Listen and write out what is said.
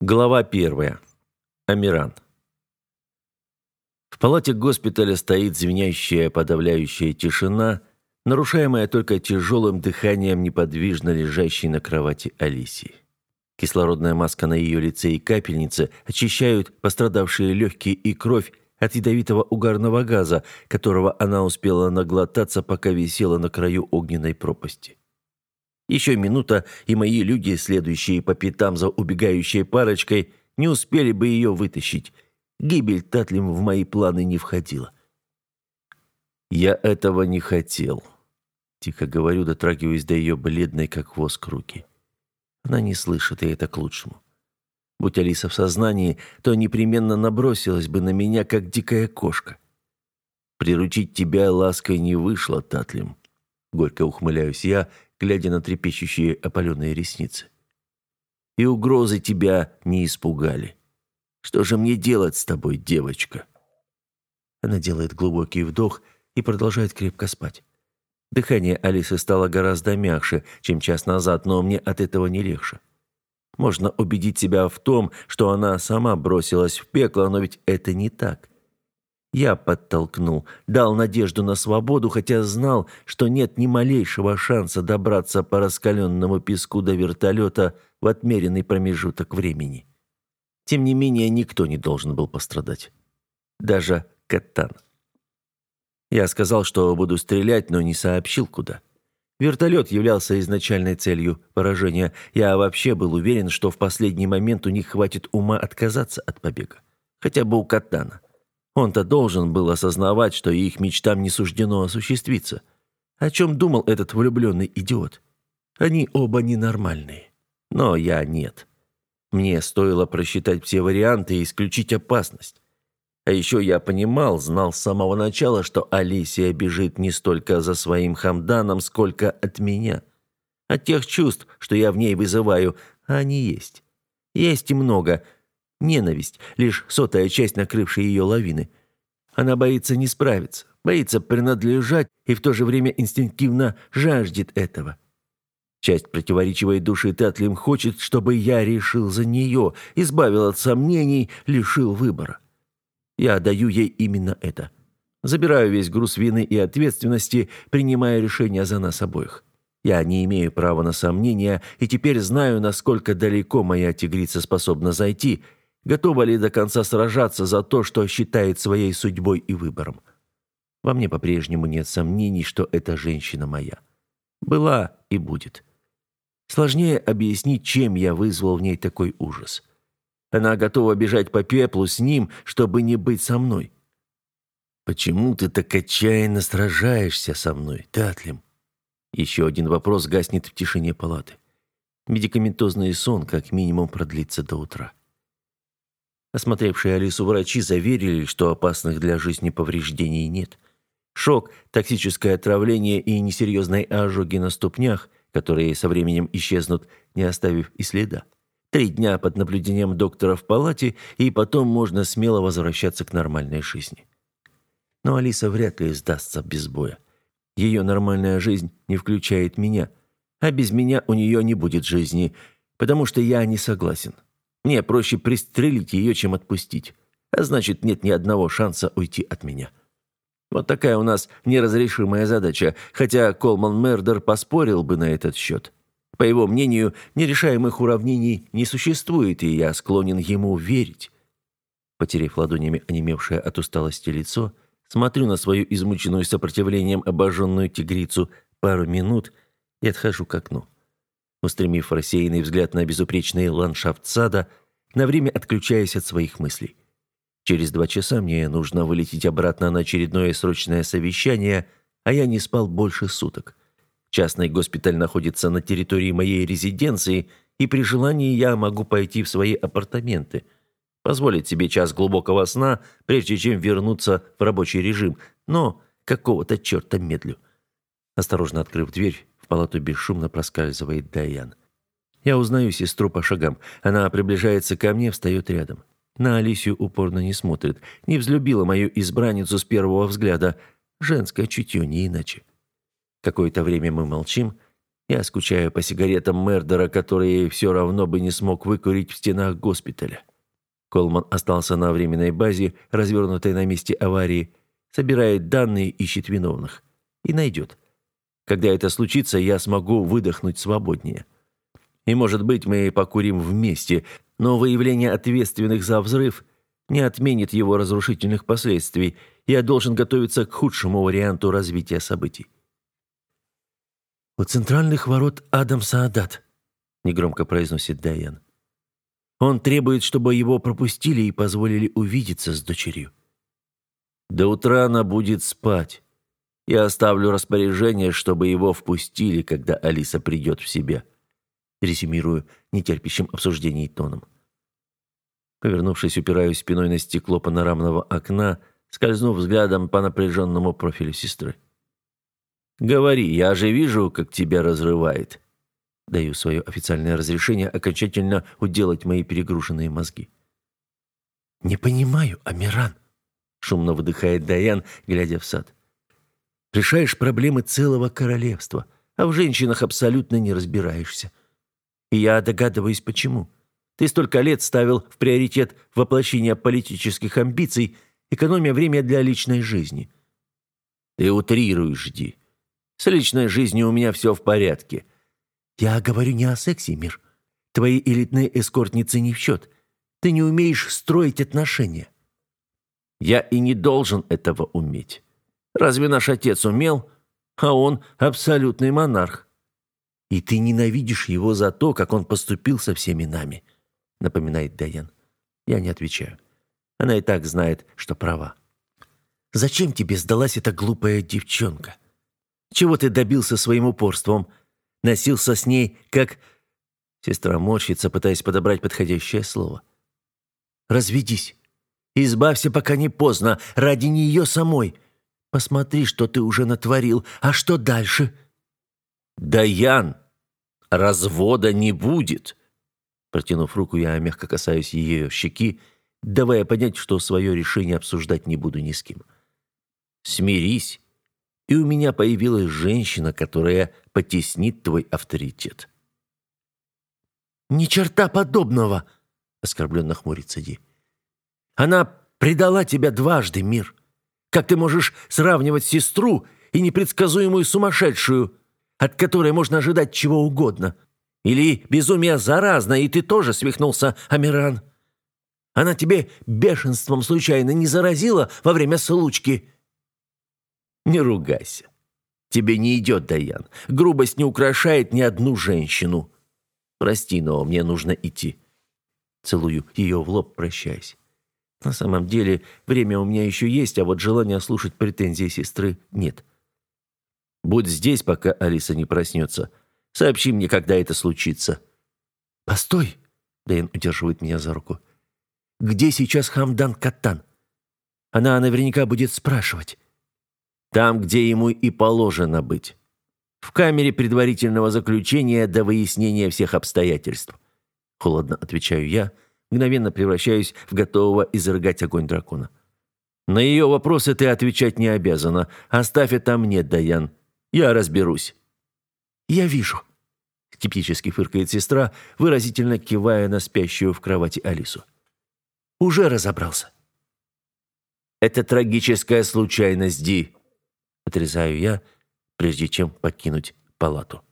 Глава первая. Амиран. В палате госпиталя стоит звенящая подавляющая тишина, нарушаемая только тяжелым дыханием неподвижно лежащей на кровати Алисии. Кислородная маска на ее лице и капельницы очищают пострадавшие легкие и кровь от ядовитого угарного газа, которого она успела наглотаться, пока висела на краю огненной пропасти. Еще минута, и мои люди, следующие по пятам за убегающей парочкой, не успели бы ее вытащить. Гибель Татлим в мои планы не входила. «Я этого не хотел», — тихо говорю, дотрагиваясь до ее бледной, как воск, руки. Она не слышит, и это к лучшему. Будь Алиса в сознании, то непременно набросилась бы на меня, как дикая кошка. «Приручить тебя лаской не вышло, Татлим», — горько ухмыляюсь я, — глядя на трепещущие опаленные ресницы. «И угрозы тебя не испугали. Что же мне делать с тобой, девочка?» Она делает глубокий вдох и продолжает крепко спать. Дыхание Алисы стало гораздо мягче, чем час назад, но мне от этого не легче. Можно убедить себя в том, что она сама бросилась в пекло, но ведь это не так. Я подтолкнул, дал надежду на свободу, хотя знал, что нет ни малейшего шанса добраться по раскаленному песку до вертолета в отмеренный промежуток времени. Тем не менее, никто не должен был пострадать. Даже Каттан. Я сказал, что буду стрелять, но не сообщил, куда. Вертолет являлся изначальной целью поражения. Я вообще был уверен, что в последний момент у них хватит ума отказаться от побега. Хотя бы у Каттана. Он-то должен был осознавать, что их мечтам не суждено осуществиться. О чем думал этот влюбленный идиот? Они оба ненормальные. Но я нет. Мне стоило просчитать все варианты и исключить опасность. А еще я понимал, знал с самого начала, что Алисия бежит не столько за своим Хамданом, сколько от меня. От тех чувств, что я в ней вызываю, а они есть. Есть и много – Ненависть — лишь сотая часть накрывшей ее лавины. Она боится не справиться, боится принадлежать и в то же время инстинктивно жаждет этого. Часть противоречивой души Татлим хочет, чтобы я решил за нее, избавил от сомнений, лишил выбора. Я даю ей именно это. Забираю весь груз вины и ответственности, принимая решение за нас обоих. Я не имею права на сомнения и теперь знаю, насколько далеко моя тигрица способна зайти — Готова ли до конца сражаться за то, что считает своей судьбой и выбором? Во мне по-прежнему нет сомнений, что эта женщина моя. Была и будет. Сложнее объяснить, чем я вызвал в ней такой ужас. Она готова бежать по пеплу с ним, чтобы не быть со мной. «Почему ты так отчаянно сражаешься со мной, Татлим?» Еще один вопрос гаснет в тишине палаты. Медикаментозный сон как минимум продлится до утра. Осмотревшие Алису врачи заверили, что опасных для жизни повреждений нет. Шок, токсическое отравление и несерьезные ожоги на ступнях, которые со временем исчезнут, не оставив и следа. Три дня под наблюдением доктора в палате, и потом можно смело возвращаться к нормальной жизни. Но Алиса вряд ли сдастся без боя. Ее нормальная жизнь не включает меня, а без меня у нее не будет жизни, потому что я не согласен. Мне проще пристрелить ее, чем отпустить. А значит, нет ни одного шанса уйти от меня. Вот такая у нас неразрешимая задача, хотя Колман Мердер поспорил бы на этот счет. По его мнению, нерешаемых уравнений не существует, и я склонен ему верить. Потерев ладонями онемевшее от усталости лицо, смотрю на свою измученную сопротивлением обожженную тигрицу пару минут и отхожу к окну. Устремив рассеянный взгляд на безупречный ландшафт сада, на время отключаясь от своих мыслей. Через два часа мне нужно вылететь обратно на очередное срочное совещание, а я не спал больше суток. Частный госпиталь находится на территории моей резиденции, и при желании я могу пойти в свои апартаменты, позволить себе час глубокого сна, прежде чем вернуться в рабочий режим, но какого-то черта медлю. Осторожно открыв дверь, в палату бесшумно проскальзывает Даян. Я узнаю сестру по шагам. Она приближается ко мне, встает рядом. На Алисию упорно не смотрит. Не взлюбила мою избранницу с первого взгляда. Женское чутье, не иначе. Какое-то время мы молчим. Я скучаю по сигаретам Мердера, которые все равно бы не смог выкурить в стенах госпиталя. Колман остался на временной базе, развернутой на месте аварии, собирает данные, ищет виновных. И найдет. Когда это случится, я смогу выдохнуть свободнее. И, может быть, мы покурим вместе, но выявление ответственных за взрыв не отменит его разрушительных последствий. Я должен готовиться к худшему варианту развития событий. «У центральных ворот Адам Саадат», — негромко произносит Дайан. «Он требует, чтобы его пропустили и позволили увидеться с дочерью». «До утра она будет спать. Я оставлю распоряжение, чтобы его впустили, когда Алиса придет в себя», — резюмирую нетерпящим обсуждений тоном. Повернувшись, упираюсь спиной на стекло панорамного окна, скользнув взглядом по напряженному профилю сестры. «Говори, я же вижу, как тебя разрывает». Даю свое официальное разрешение окончательно уделать мои перегруженные мозги. «Не понимаю, Амиран», — шумно выдыхает Даян, глядя в сад. «Решаешь проблемы целого королевства, а в женщинах абсолютно не разбираешься. И я догадываюсь, почему. Ты столько лет ставил в приоритет воплощение политических амбиций, экономия время для личной жизни». «Ты утрируешь, Ди. С личной жизнью у меня все в порядке». «Я говорю не о сексе, Мир. Твои элитные эскортницы не в счет. Ты не умеешь строить отношения». «Я и не должен этого уметь. Разве наш отец умел? А он абсолютный монарх». «И ты ненавидишь его за то, как он поступил со всеми нами», — напоминает Дайан. Я не отвечаю. Она и так знает, что права. «Зачем тебе сдалась эта глупая девчонка?» Чего ты добился своим упорством? Носился с ней, как...» Сестра морщится, пытаясь подобрать подходящее слово. «Разведись. Избавься, пока не поздно, ради нее самой. Посмотри, что ты уже натворил. А что дальше?» «Даян, развода не будет!» Протянув руку, я мягко касаюсь ее щеки, давая понять, что свое решение обсуждать не буду ни с кем. «Смирись и у меня появилась женщина, которая потеснит твой авторитет». «Ни черта подобного!» — оскорбленно хмурится Ди. «Она предала тебя дважды, мир. Как ты можешь сравнивать сестру и непредсказуемую сумасшедшую, от которой можно ожидать чего угодно? Или безумие заразно, и ты тоже свихнулся, Амиран? Она тебе бешенством случайно не заразила во время случки?» Не ругайся. Тебе не идет, Даян. Грубость не украшает ни одну женщину. Прости, но мне нужно идти. Целую ее в лоб, прощаясь. На самом деле, время у меня еще есть, а вот желания слушать претензии сестры нет. Будь здесь, пока Алиса не проснется. Сообщи мне, когда это случится. Постой, Дэн удерживает меня за руку. Где сейчас Хамдан Каттан? Она наверняка будет спрашивать. Там, где ему и положено быть. В камере предварительного заключения до выяснения всех обстоятельств. Холодно отвечаю я, мгновенно превращаюсь в готового изрыгать огонь дракона. На ее вопросы ты отвечать не обязана. Оставь это мне, Даян. Я разберусь. Я вижу. Скептически фыркает сестра, выразительно кивая на спящую в кровати Алису. Уже разобрался. Это трагическая случайность, Ди. Отрезаю я, прежде чем покинуть палату.